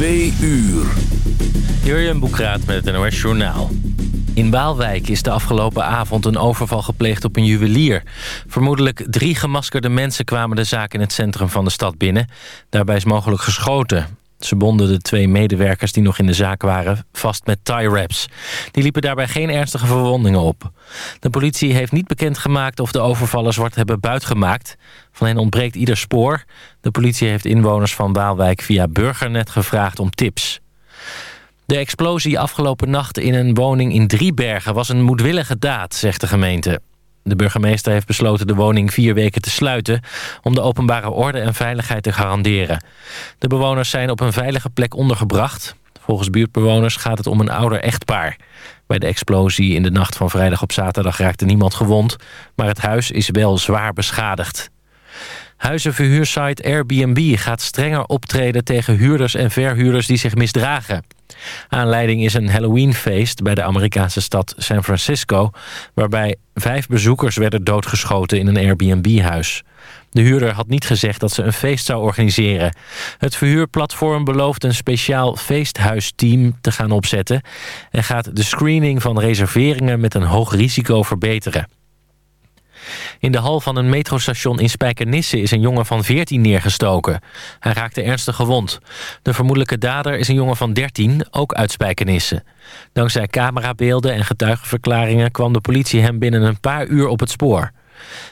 Twee uur. Jurjen Boekraat met het NOS Journaal. In Waalwijk is de afgelopen avond een overval gepleegd op een juwelier. Vermoedelijk drie gemaskerde mensen kwamen de zaak in het centrum van de stad binnen. Daarbij is mogelijk geschoten. Ze bonden de twee medewerkers die nog in de zaak waren vast met tie-wraps. Die liepen daarbij geen ernstige verwondingen op. De politie heeft niet bekendgemaakt of de overvallers wat hebben buitgemaakt. Van hen ontbreekt ieder spoor. De politie heeft inwoners van Waalwijk via Burgernet gevraagd om tips. De explosie afgelopen nacht in een woning in Driebergen was een moedwillige daad, zegt de gemeente. De burgemeester heeft besloten de woning vier weken te sluiten... om de openbare orde en veiligheid te garanderen. De bewoners zijn op een veilige plek ondergebracht. Volgens buurtbewoners gaat het om een ouder echtpaar. Bij de explosie in de nacht van vrijdag op zaterdag raakte niemand gewond... maar het huis is wel zwaar beschadigd. Huizenverhuursite Airbnb gaat strenger optreden tegen huurders en verhuurders die zich misdragen. Aanleiding is een Halloweenfeest bij de Amerikaanse stad San Francisco... waarbij vijf bezoekers werden doodgeschoten in een Airbnb-huis. De huurder had niet gezegd dat ze een feest zou organiseren. Het verhuurplatform belooft een speciaal feesthuisteam te gaan opzetten... en gaat de screening van reserveringen met een hoog risico verbeteren. In de hal van een metrostation in Spijkenisse is een jongen van 14 neergestoken. Hij raakte ernstig gewond. De vermoedelijke dader is een jongen van 13, ook uit Spijkenisse. Dankzij camerabeelden en getuigenverklaringen kwam de politie hem binnen een paar uur op het spoor.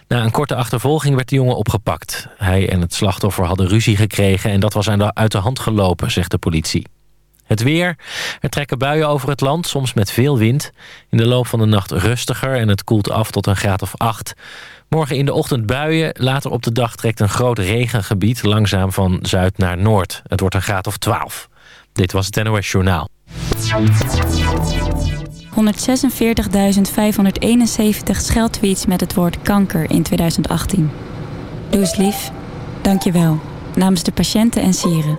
Na een korte achtervolging werd de jongen opgepakt. Hij en het slachtoffer hadden ruzie gekregen en dat was uit de hand gelopen, zegt de politie. Het weer. Er trekken buien over het land, soms met veel wind. In de loop van de nacht rustiger en het koelt af tot een graad of 8. Morgen in de ochtend buien. Later op de dag trekt een groot regengebied langzaam van zuid naar noord. Het wordt een graad of 12. Dit was het NOS Journaal. 146.571 scheldtweets met het woord kanker in 2018. Doe eens lief. Dank je wel. Namens de patiënten en sieren.